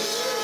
Yeah.